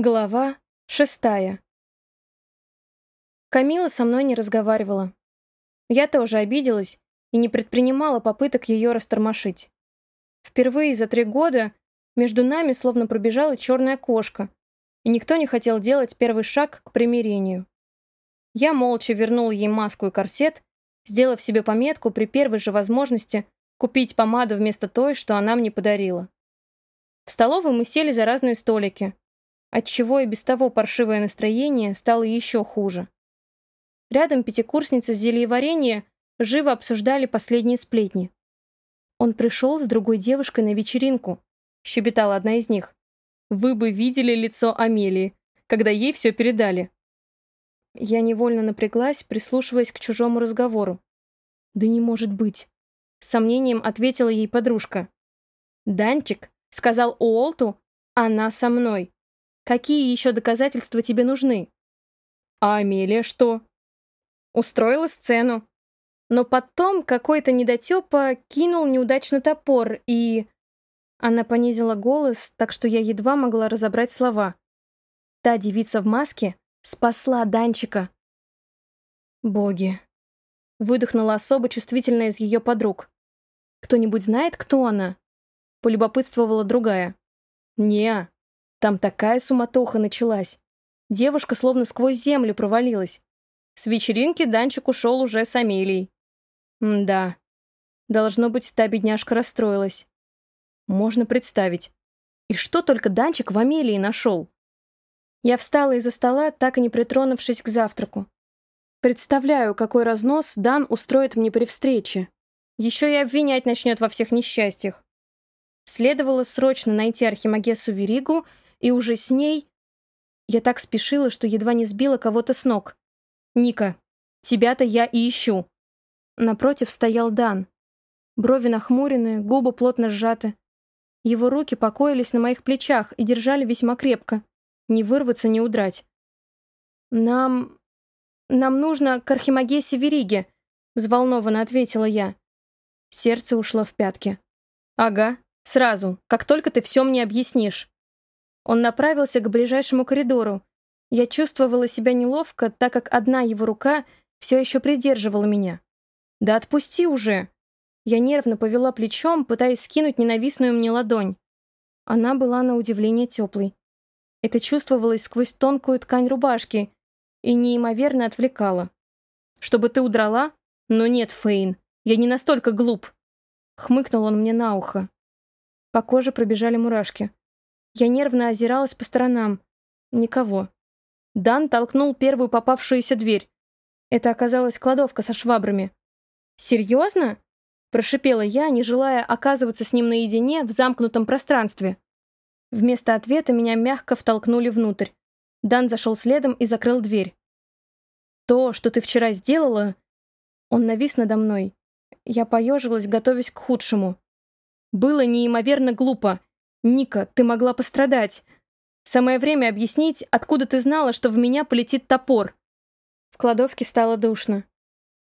Глава шестая. Камила со мной не разговаривала. Я тоже обиделась и не предпринимала попыток ее растормошить. Впервые за три года между нами словно пробежала черная кошка, и никто не хотел делать первый шаг к примирению. Я молча вернула ей маску и корсет, сделав себе пометку при первой же возможности купить помаду вместо той, что она мне подарила. В столовой мы сели за разные столики — отчего и без того паршивое настроение стало еще хуже. Рядом пятикурсницы зельеварения живо обсуждали последние сплетни. «Он пришел с другой девушкой на вечеринку», — щебетала одна из них. «Вы бы видели лицо Амелии, когда ей все передали». Я невольно напряглась, прислушиваясь к чужому разговору. «Да не может быть», — с сомнением ответила ей подружка. «Данчик сказал Уолту, она со мной. Какие еще доказательства тебе нужны? А Амелия что? Устроила сцену. Но потом какой-то недотепа кинул неудачно топор и... Она понизила голос, так что я едва могла разобрать слова. Та девица в маске спасла Данчика. Боги. Выдохнула особо чувствительная из ее подруг. «Кто-нибудь знает, кто она?» Полюбопытствовала другая. «Не, там такая суматоха началась. Девушка словно сквозь землю провалилась. С вечеринки Данчик ушел уже с Амелией. М да. Должно быть, та бедняжка расстроилась. Можно представить. И что только Данчик в Амелии нашел? Я встала из-за стола, так и не притронувшись к завтраку. Представляю, какой разнос Дан устроит мне при встрече. Еще и обвинять начнет во всех несчастьях. Следовало срочно найти Архимагесу Веригу и уже с ней... Я так спешила, что едва не сбила кого-то с ног. «Ника, тебя-то я и ищу». Напротив стоял Дан. Брови нахмурены, губы плотно сжаты. Его руки покоились на моих плечах и держали весьма крепко. Не вырваться, не удрать. «Нам... нам нужно к Архимагесе Вериге», — взволнованно ответила я. Сердце ушло в пятки. «Ага, сразу, как только ты все мне объяснишь». Он направился к ближайшему коридору. Я чувствовала себя неловко, так как одна его рука все еще придерживала меня. «Да отпусти уже!» Я нервно повела плечом, пытаясь скинуть ненавистную мне ладонь. Она была на удивление теплой. Это чувствовалось сквозь тонкую ткань рубашки и неимоверно отвлекало. «Чтобы ты удрала? Но нет, Фейн, я не настолько глуп!» Хмыкнул он мне на ухо. По коже пробежали мурашки. Я нервно озиралась по сторонам. Никого. Дан толкнул первую попавшуюся дверь. Это оказалась кладовка со швабрами. «Серьезно?» – прошипела я, не желая оказываться с ним наедине в замкнутом пространстве. Вместо ответа меня мягко втолкнули внутрь. Дан зашел следом и закрыл дверь. «То, что ты вчера сделала...» Он навис надо мной. Я поежилась, готовясь к худшему. «Было неимоверно глупо. «Ника, ты могла пострадать. Самое время объяснить, откуда ты знала, что в меня полетит топор». В кладовке стало душно.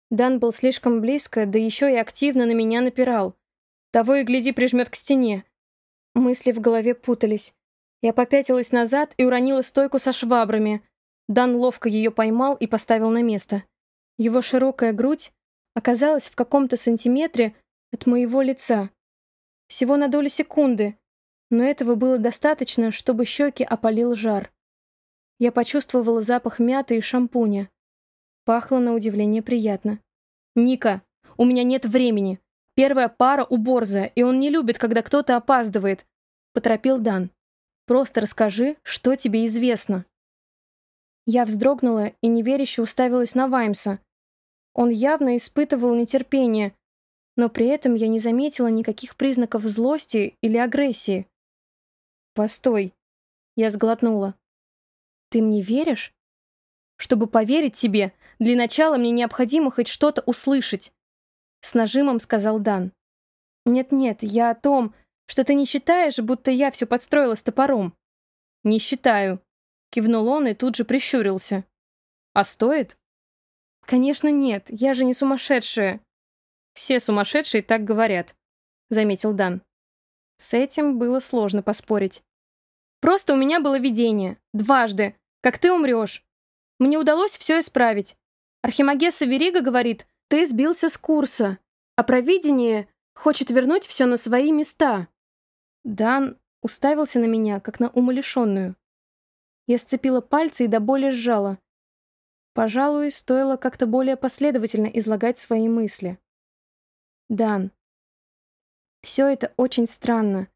Дан был слишком близко, да еще и активно на меня напирал. Того и гляди прижмет к стене. Мысли в голове путались. Я попятилась назад и уронила стойку со швабрами. Дан ловко ее поймал и поставил на место. Его широкая грудь оказалась в каком-то сантиметре от моего лица. Всего на долю секунды, но этого было достаточно, чтобы щеки опалил жар. Я почувствовала запах мяты и шампуня. Пахло на удивление приятно. «Ника, у меня нет времени. Первая пара у Борза, и он не любит, когда кто-то опаздывает», — поторопил Дан. «Просто расскажи, что тебе известно». Я вздрогнула и неверяще уставилась на Ваймса. Он явно испытывал нетерпение, но при этом я не заметила никаких признаков злости или агрессии. «Постой!» Я сглотнула. «Ты мне веришь?» «Чтобы поверить тебе, для начала мне необходимо хоть что-то услышать», с нажимом сказал Дан. «Нет-нет, я о том, что ты не считаешь, будто я все подстроила с топором». «Не считаю», — кивнул он и тут же прищурился. «А стоит?» «Конечно нет, я же не сумасшедшая». «Все сумасшедшие так говорят», — заметил Дан. С этим было сложно поспорить. Просто у меня было видение. Дважды. Как ты умрешь. Мне удалось все исправить. Архимагесса Верига говорит, ты сбился с курса, а провидение хочет вернуть все на свои места. Дан уставился на меня, как на умалишенную. Я сцепила пальцы и до боли сжала. Пожалуй, стоило как-то более последовательно излагать свои мысли. Дан. Все это очень странно.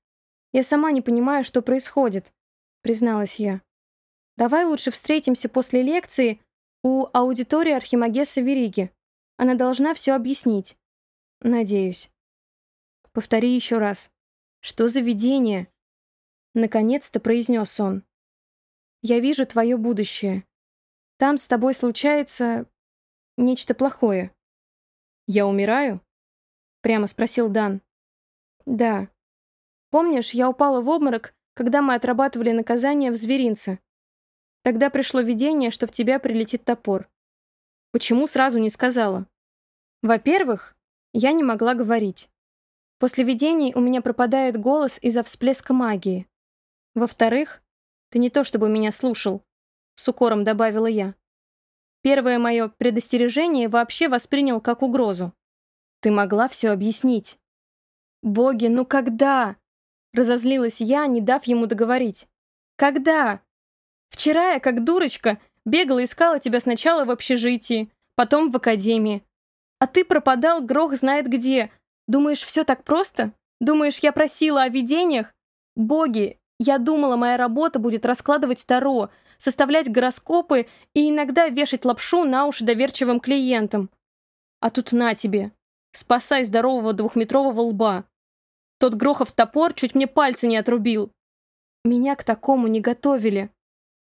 Я сама не понимаю, что происходит, призналась я. Давай лучше встретимся после лекции у аудитории Архимагеса Вериги. Она должна все объяснить. Надеюсь. Повтори еще раз. Что за видение? Наконец-то произнес он. Я вижу твое будущее. Там с тобой случается нечто плохое. Я умираю? Прямо спросил Дан. Да. Помнишь, я упала в обморок, когда мы отрабатывали наказание в зверинце? Тогда пришло видение, что в тебя прилетит топор. Почему сразу не сказала? Во-первых, я не могла говорить. После видений у меня пропадает голос из-за всплеска магии. Во-вторых, ты не то чтобы меня слушал, с укором добавила я. Первое мое предостережение вообще воспринял как угрозу. Ты могла все объяснить. Боги, ну когда? Разозлилась я, не дав ему договорить. «Когда? Вчера я, как дурочка, бегала искала тебя сначала в общежитии, потом в академии. А ты пропадал, грох знает где. Думаешь, все так просто? Думаешь, я просила о видениях? Боги, я думала, моя работа будет раскладывать таро, составлять гороскопы и иногда вешать лапшу на уши доверчивым клиентам. А тут на тебе. Спасай здорового двухметрового лба. Тот Грохов топор чуть мне пальцы не отрубил. Меня к такому не готовили.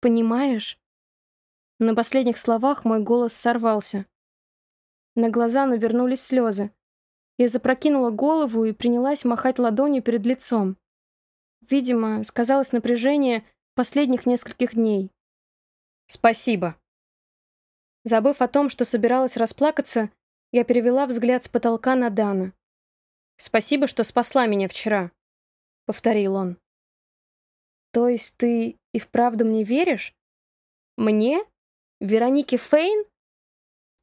Понимаешь? На последних словах мой голос сорвался. На глаза навернулись слезы. Я запрокинула голову и принялась махать ладонью перед лицом. Видимо, сказалось напряжение последних нескольких дней. «Спасибо». Забыв о том, что собиралась расплакаться, я перевела взгляд с потолка на Дана. Спасибо, что спасла меня вчера», — повторил он. «То есть ты и вправду мне веришь? Мне? Веронике Фейн?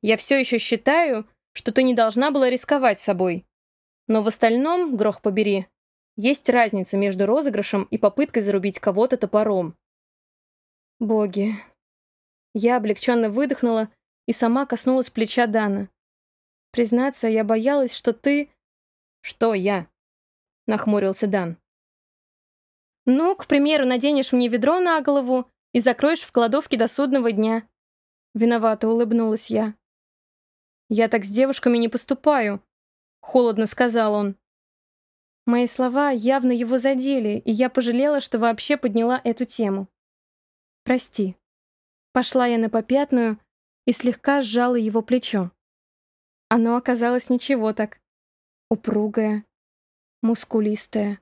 Я все еще считаю, что ты не должна была рисковать собой. Но в остальном, грох побери, есть разница между розыгрышем и попыткой зарубить кого-то топором. Боги. Я облегченно выдохнула и сама коснулась плеча Дана. Признаться, я боялась, что ты «Что я?» — нахмурился Дан. «Ну, к примеру, наденешь мне ведро на голову и закроешь в кладовке до судного дня». Виновато улыбнулась я. «Я так с девушками не поступаю», — холодно сказал он. Мои слова явно его задели, и я пожалела, что вообще подняла эту тему. «Прости». Пошла я на попятную и слегка сжала его плечо. Оно оказалось ничего так упругая, мускулистая.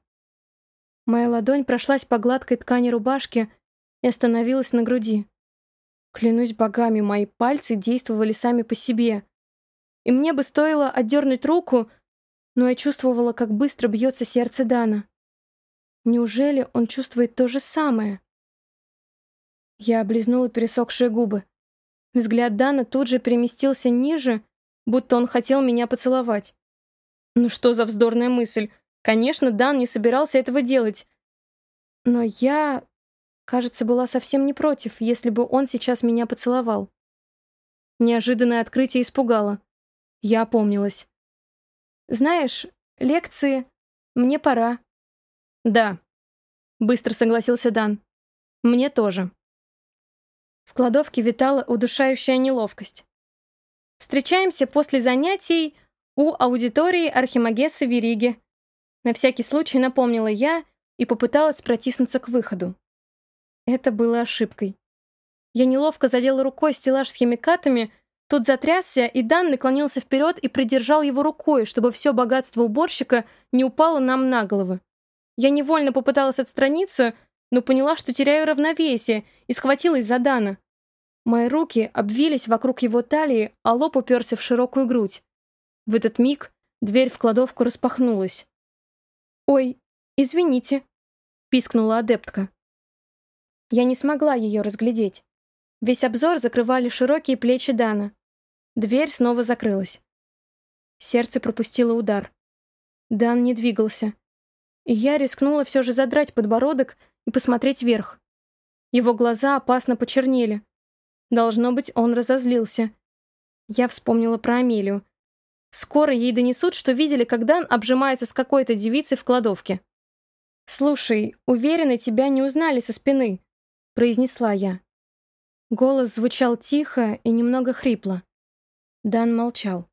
Моя ладонь прошлась по гладкой ткани рубашки и остановилась на груди. Клянусь богами, мои пальцы действовали сами по себе. И мне бы стоило отдернуть руку, но я чувствовала, как быстро бьется сердце Дана. Неужели он чувствует то же самое? Я облизнула пересохшие губы. Взгляд Дана тут же переместился ниже, будто он хотел меня поцеловать. Ну что за вздорная мысль? Конечно, Дан не собирался этого делать. Но я, кажется, была совсем не против, если бы он сейчас меня поцеловал. Неожиданное открытие испугало. Я опомнилась. «Знаешь, лекции... Мне пора». «Да», — быстро согласился Дан. «Мне тоже». В кладовке витала удушающая неловкость. «Встречаемся после занятий у аудитории Архимагессы Вериги. На всякий случай напомнила я и попыталась протиснуться к выходу. Это было ошибкой. Я неловко задела рукой стеллаж с химикатами, тот затрясся, и Дан наклонился вперед и придержал его рукой, чтобы все богатство уборщика не упало нам на головы. Я невольно попыталась отстраниться, но поняла, что теряю равновесие, и схватилась за Дана. Мои руки обвились вокруг его талии, а лоб уперся в широкую грудь. В этот миг дверь в кладовку распахнулась. «Ой, извините», — пискнула адептка. Я не смогла ее разглядеть. Весь обзор закрывали широкие плечи Дана. Дверь снова закрылась. Сердце пропустило удар. Дан не двигался. И я рискнула все же задрать подбородок и посмотреть вверх. Его глаза опасно почернели. Должно быть, он разозлился. Я вспомнила про Амелию. Скоро ей донесут, что видели, как Дан обжимается с какой-то девицей в кладовке. «Слушай, уверена, тебя не узнали со спины», — произнесла я. Голос звучал тихо и немного хрипло. Дан молчал.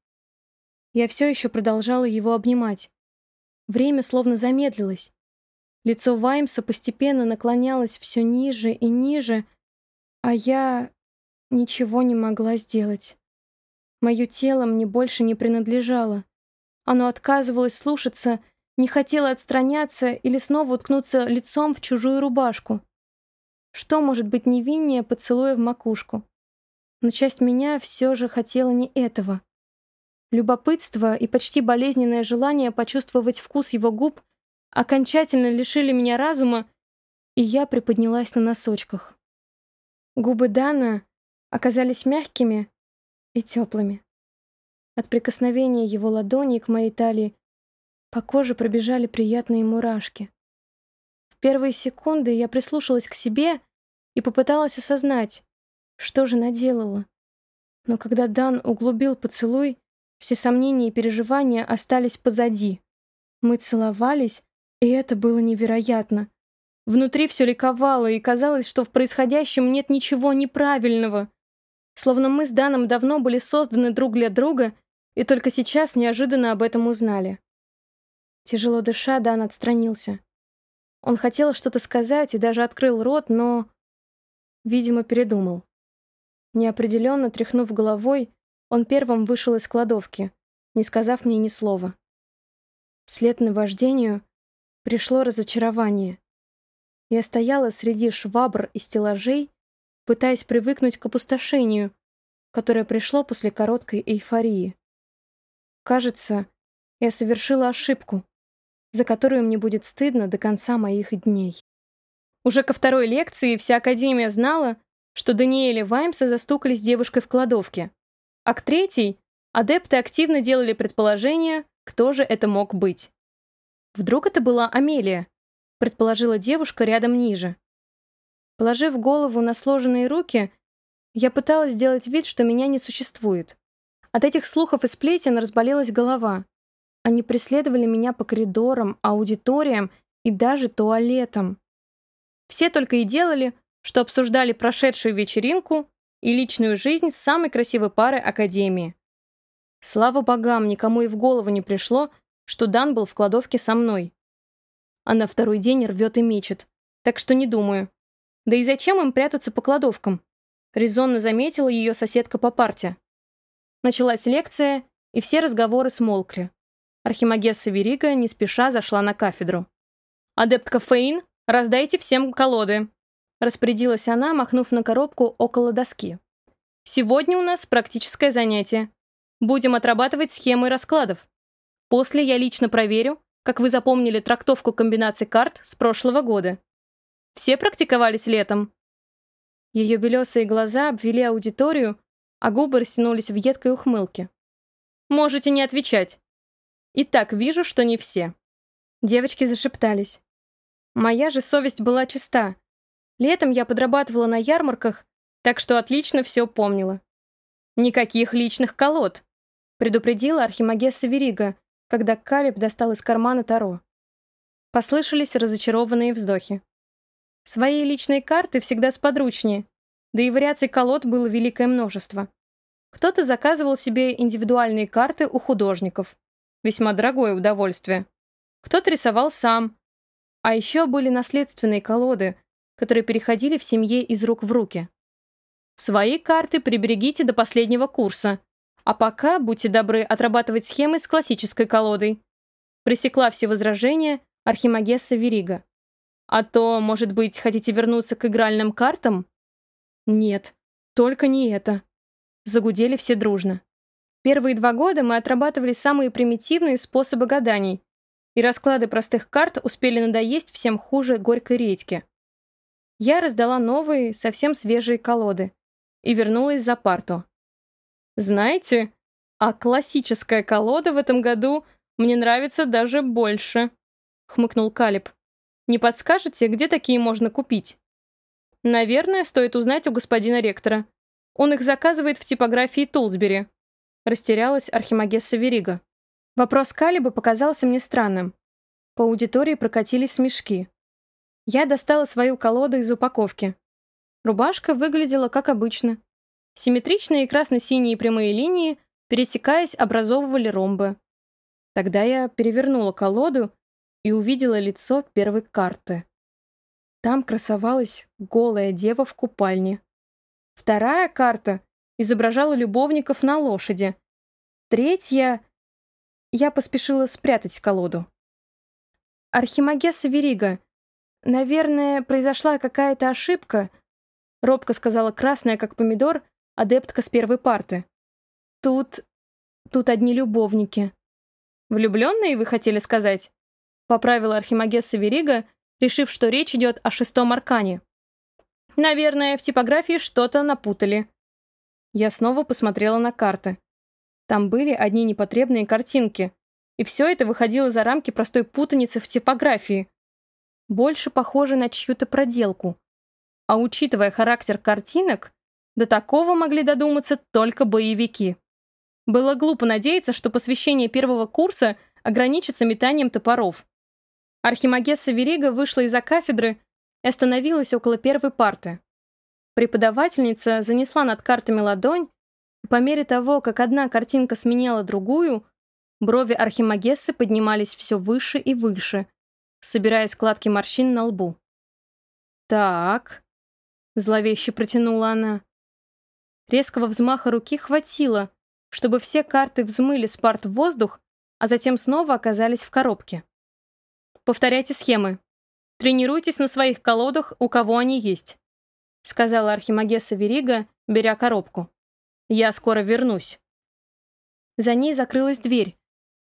Я все еще продолжала его обнимать. Время словно замедлилось. Лицо Ваймса постепенно наклонялось все ниже и ниже, а я ничего не могла сделать. Мое тело мне больше не принадлежало. Оно отказывалось слушаться, не хотело отстраняться или снова уткнуться лицом в чужую рубашку. Что может быть невиннее поцелуя в макушку? Но часть меня все же хотела не этого. Любопытство и почти болезненное желание почувствовать вкус его губ окончательно лишили меня разума, и я приподнялась на носочках. Губы Дана оказались мягкими и теплыми. От прикосновения его ладони к моей талии по коже пробежали приятные мурашки. В первые секунды я прислушалась к себе и попыталась осознать, что же наделала. Но когда Дан углубил поцелуй, все сомнения и переживания остались позади. Мы целовались, и это было невероятно. Внутри все ликовало, и казалось, что в происходящем нет ничего неправильного. Словно мы с Даном давно были созданы друг для друга, и только сейчас неожиданно об этом узнали. Тяжело дыша, Дан отстранился. Он хотел что-то сказать и даже открыл рот, но... Видимо, передумал. Неопределенно тряхнув головой, он первым вышел из кладовки, не сказав мне ни слова. Вслед наваждению пришло разочарование. Я стояла среди швабр и стеллажей, пытаясь привыкнуть к опустошению, которое пришло после короткой эйфории. Кажется, я совершила ошибку, за которую мне будет стыдно до конца моих дней. Уже ко второй лекции вся Академия знала, что Даниэль и Ваймса застукали с девушкой в кладовке. А к третьей адепты активно делали предположение, кто же это мог быть. Вдруг это была Амелия, предположила девушка рядом ниже. Положив голову на сложенные руки, я пыталась сделать вид, что меня не существует. От этих слухов и сплетен разболелась голова. Они преследовали меня по коридорам, аудиториям и даже туалетам. Все только и делали, что обсуждали прошедшую вечеринку и личную жизнь с самой красивой парой Академии. Слава богам, никому и в голову не пришло, что Дан был в кладовке со мной. А на второй день рвет и мечет. Так что не думаю. Да и зачем им прятаться по кладовкам? Резонно заметила ее соседка по парте. Началась лекция, и все разговоры смолкли. Архимагесса Верига не спеша зашла на кафедру. «Адептка Фейн, раздайте всем колоды!» Распорядилась она, махнув на коробку около доски. «Сегодня у нас практическое занятие. Будем отрабатывать схемы раскладов. После я лично проверю, как вы запомнили трактовку комбинаций карт с прошлого года. Все практиковались летом?» Ее белесые глаза обвели аудиторию, а губы растянулись в едкой ухмылке. «Можете не отвечать. И так вижу, что не все. Девочки зашептались. Моя же совесть была чиста. Летом я подрабатывала на ярмарках, так что отлично все помнила. «Никаких личных колод», — предупредила Архимагесса Верига, когда Калиб достал из кармана Таро. Послышались разочарованные вздохи. Свои личные карты всегда сподручнее, да и вариаций колод было великое множество. Кто-то заказывал себе индивидуальные карты у художников, Весьма дорогое удовольствие. Кто-то рисовал сам. А еще были наследственные колоды, которые переходили в семье из рук в руки. Свои карты приберегите до последнего курса. А пока, будьте добры, отрабатывать схемы с классической колодой. Пресекла все возражения Архимагесса Верига. А то, может быть, хотите вернуться к игральным картам? Нет, только не это. Загудели все дружно. Первые два года мы отрабатывали самые примитивные способы гаданий, и расклады простых карт успели надоесть всем хуже горькой редьки. Я раздала новые, совсем свежие колоды и вернулась за парту. Знаете, а классическая колода в этом году мне нравится даже больше, хмыкнул Калиб. Не подскажете, где такие можно купить? Наверное, стоит узнать у господина ректора. Он их заказывает в типографии Тулсбери. Растерялась Архимагесса Верига. Вопрос Калиба показался мне странным. По аудитории прокатились смешки. Я достала свою колоду из упаковки. Рубашка выглядела как обычно. Симметричные красно-синие прямые линии, пересекаясь, образовывали ромбы. Тогда я перевернула колоду и увидела лицо первой карты. Там красовалась голая дева в купальне. Вторая карта изображала любовников на лошади. Третья... Я поспешила спрятать колоду. «Архимагесса Верига, наверное, произошла какая-то ошибка», робко сказала красная, как помидор, адептка с первой парты. «Тут... тут одни любовники». «Влюбленные, вы хотели сказать?» Поправила Архимагесса Верига, решив, что речь идет о шестом аркане. Наверное, в типографии что-то напутали. Я снова посмотрела на карты. Там были одни непотребные картинки. И все это выходило за рамки простой путаницы в типографии. Больше похоже на чью-то проделку. А учитывая характер картинок, до такого могли додуматься только боевики. Было глупо надеяться, что посвящение первого курса ограничится метанием топоров. Архимагесса Верига вышла из-за кафедры и остановилась около первой парты. Преподавательница занесла над картами ладонь, и по мере того, как одна картинка сменяла другую, брови Архимагессы поднимались все выше и выше, собирая складки морщин на лбу. «Так», — зловеще протянула она. Резкого взмаха руки хватило, чтобы все карты взмыли с парт в воздух, а затем снова оказались в коробке. Повторяйте схемы. Тренируйтесь на своих колодах, у кого они есть», — сказала Архимагесса Верига, беря коробку. «Я скоро вернусь». За ней закрылась дверь,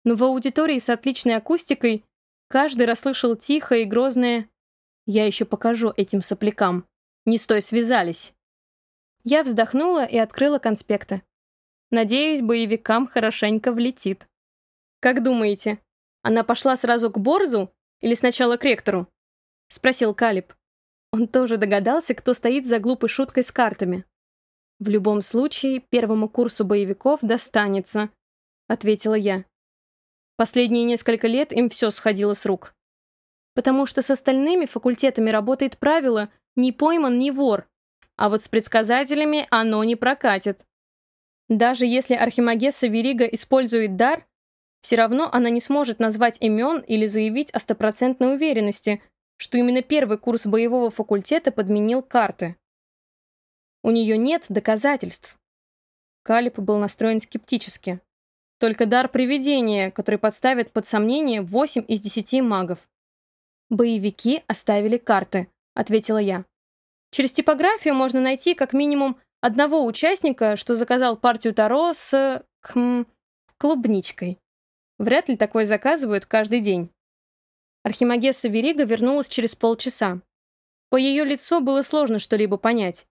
но в аудитории с отличной акустикой каждый расслышал тихое и грозное «Я еще покажу этим соплякам. Не стой, связались». Я вздохнула и открыла конспекты. Надеюсь, боевикам хорошенько влетит. «Как думаете, она пошла сразу к Борзу или сначала к ректору?» — спросил Калиб. Он тоже догадался, кто стоит за глупой шуткой с картами. «В любом случае, первому курсу боевиков достанется», — ответила я. Последние несколько лет им все сходило с рук. Потому что с остальными факультетами работает правило «не пойман, не вор», а вот с предсказателями оно не прокатит. Даже если Архимагесса Верига использует дар, все равно она не сможет назвать имен или заявить о стопроцентной уверенности, что именно первый курс боевого факультета подменил карты. У нее нет доказательств. Калиб был настроен скептически. Только дар привидения, который подставит под сомнение 8 из 10 магов. «Боевики оставили карты», — ответила я. «Через типографию можно найти как минимум одного участника, что заказал партию Таро с... Кхм, клубничкой. Вряд ли такое заказывают каждый день. Архимагесса Верига вернулась через полчаса. По ее лицу было сложно что-либо понять.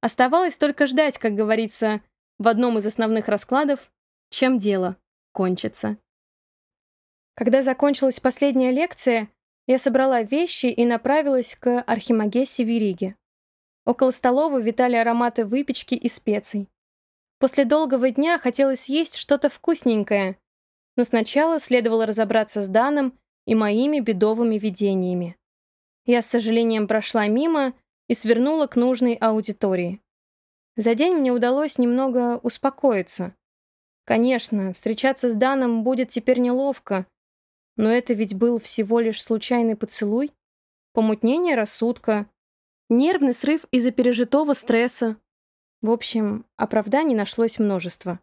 Оставалось только ждать, как говорится, в одном из основных раскладов, чем дело кончится. Когда закончилась последняя лекция, я собрала вещи и направилась к Архимагессе Вериге. Около столовой витали ароматы выпечки и специй. После долгого дня хотелось есть что-то вкусненькое, но сначала следовало разобраться с Даном и моими бедовыми видениями. Я с сожалением прошла мимо и свернула к нужной аудитории. За день мне удалось немного успокоиться. Конечно, встречаться с Даном будет теперь неловко, но это ведь был всего лишь случайный поцелуй, помутнение рассудка, нервный срыв из-за пережитого стресса. В общем, оправданий нашлось множество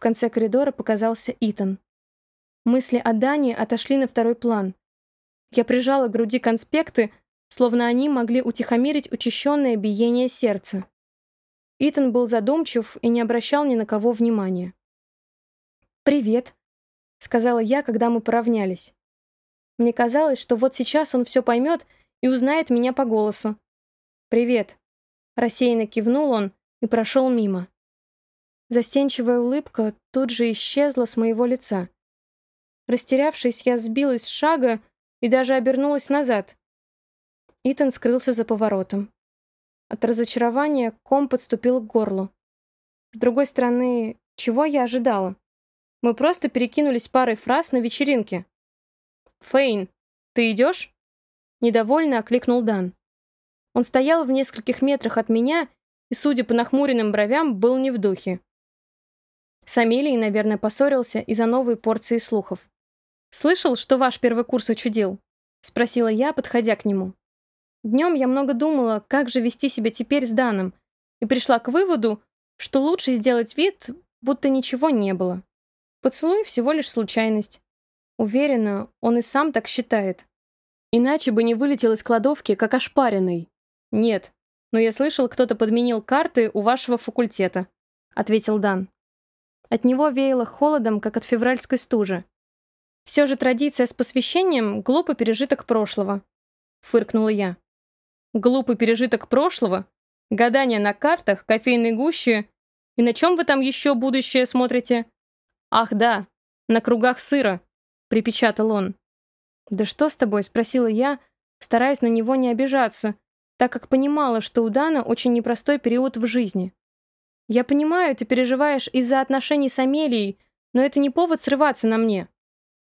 конце коридора показался Итан. Мысли о Дане отошли на второй план. Я прижала к груди конспекты, словно они могли утихомирить учащенное биение сердца. Итан был задумчив и не обращал ни на кого внимания. «Привет», — сказала я, когда мы поравнялись. Мне казалось, что вот сейчас он все поймет и узнает меня по голосу. «Привет», — рассеянно кивнул он и прошел мимо. Застенчивая улыбка тут же исчезла с моего лица. Растерявшись, я сбилась с шага и даже обернулась назад. Итан скрылся за поворотом. От разочарования ком подступил к горлу. С другой стороны, чего я ожидала? Мы просто перекинулись парой фраз на вечеринке. «Фейн, ты идешь?» Недовольно окликнул Дан. Он стоял в нескольких метрах от меня и, судя по нахмуренным бровям, был не в духе. С Амелией, наверное, поссорился из-за новой порции слухов. «Слышал, что ваш первый курс учудил?» — спросила я, подходя к нему. Днем я много думала, как же вести себя теперь с Даном, и пришла к выводу, что лучше сделать вид, будто ничего не было. Поцелуй всего лишь случайность. Уверена, он и сам так считает. Иначе бы не вылетел из кладовки, как ошпаренный. Нет, но я слышал, кто-то подменил карты у вашего факультета, ответил Дан. От него веяло холодом, как от февральской стужи. «Все же традиция с посвящением — глупый пережиток прошлого», — фыркнула я. «Глупый пережиток прошлого? Гадание на картах, кофейной гуще? И на чем вы там еще будущее смотрите?» «Ах, да, на кругах сыра», — припечатал он. «Да что с тобой?» — спросила я, стараясь на него не обижаться, так как понимала, что у Дана очень непростой период в жизни. Я понимаю, ты переживаешь из-за отношений с Амелией, но это не повод срываться на мне.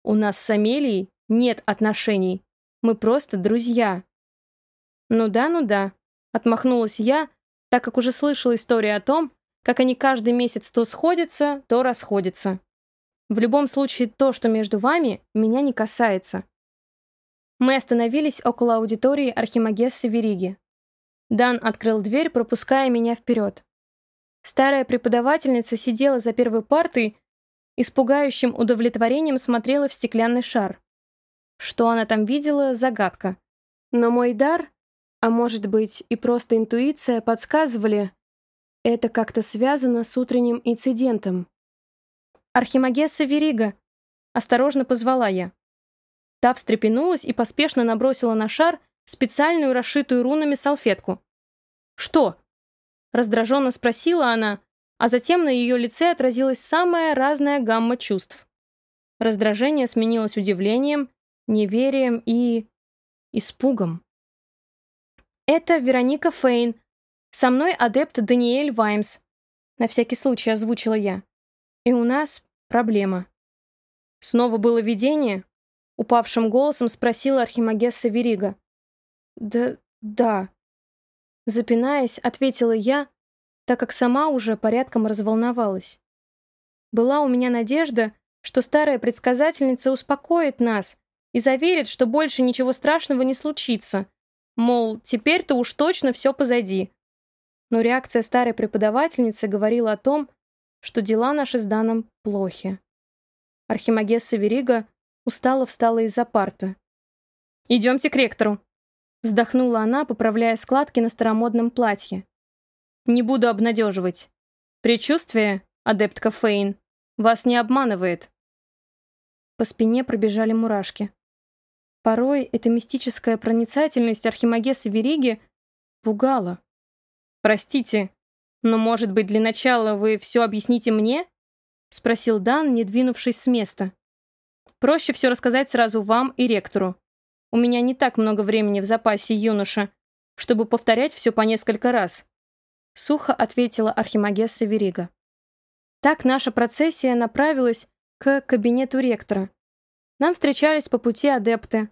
У нас с Амелией нет отношений. Мы просто друзья. Ну да, ну да. Отмахнулась я, так как уже слышала историю о том, как они каждый месяц то сходятся, то расходятся. В любом случае, то, что между вами, меня не касается. Мы остановились около аудитории Архимагессы Вериги. Дан открыл дверь, пропуская меня вперед. Старая преподавательница сидела за первой партой и с пугающим удовлетворением смотрела в стеклянный шар. Что она там видела — загадка. Но мой дар, а может быть и просто интуиция, подсказывали, это как-то связано с утренним инцидентом. «Архимагесса Верига!» — осторожно позвала я. Та встрепенулась и поспешно набросила на шар специальную расшитую рунами салфетку. «Что?» Раздраженно спросила она, а затем на ее лице отразилась самая разная гамма чувств. Раздражение сменилось удивлением, неверием и... испугом. «Это Вероника Фейн. Со мной адепт Даниэль Ваймс», — на всякий случай озвучила я. «И у нас проблема». «Снова было видение?» — упавшим голосом спросила Архимагесса Верига. «Да... да», Запинаясь, ответила я, так как сама уже порядком разволновалась. Была у меня надежда, что старая предсказательница успокоит нас и заверит, что больше ничего страшного не случится. Мол, теперь-то уж точно все позади. Но реакция старой преподавательницы говорила о том, что дела наши с Даном плохи. Архимагесса Верига устало встала из-за парты. «Идемте к ректору», Вздохнула она, поправляя складки на старомодном платье. «Не буду обнадеживать. Предчувствие, адептка Фейн, вас не обманывает». По спине пробежали мурашки. Порой эта мистическая проницательность Архимагеса Вериги пугала. «Простите, но, может быть, для начала вы все объясните мне?» — спросил Дан, не двинувшись с места. «Проще все рассказать сразу вам и ректору. У меня не так много времени в запасе, юноша, чтобы повторять все по несколько раз. Сухо ответила Архимагесса Верига. Так наша процессия направилась к кабинету ректора. Нам встречались по пути адепты.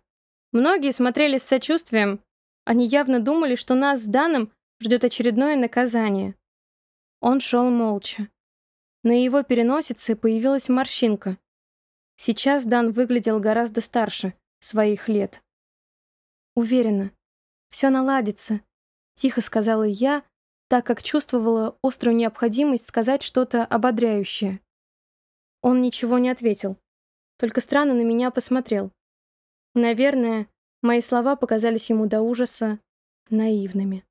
Многие смотрели с сочувствием. Они явно думали, что нас с Даном ждет очередное наказание. Он шел молча. На его переносице появилась морщинка. Сейчас Дан выглядел гораздо старше своих лет. Уверена, все наладится, тихо сказала я, так как чувствовала острую необходимость сказать что-то ободряющее. Он ничего не ответил, только странно на меня посмотрел. Наверное, мои слова показались ему до ужаса наивными.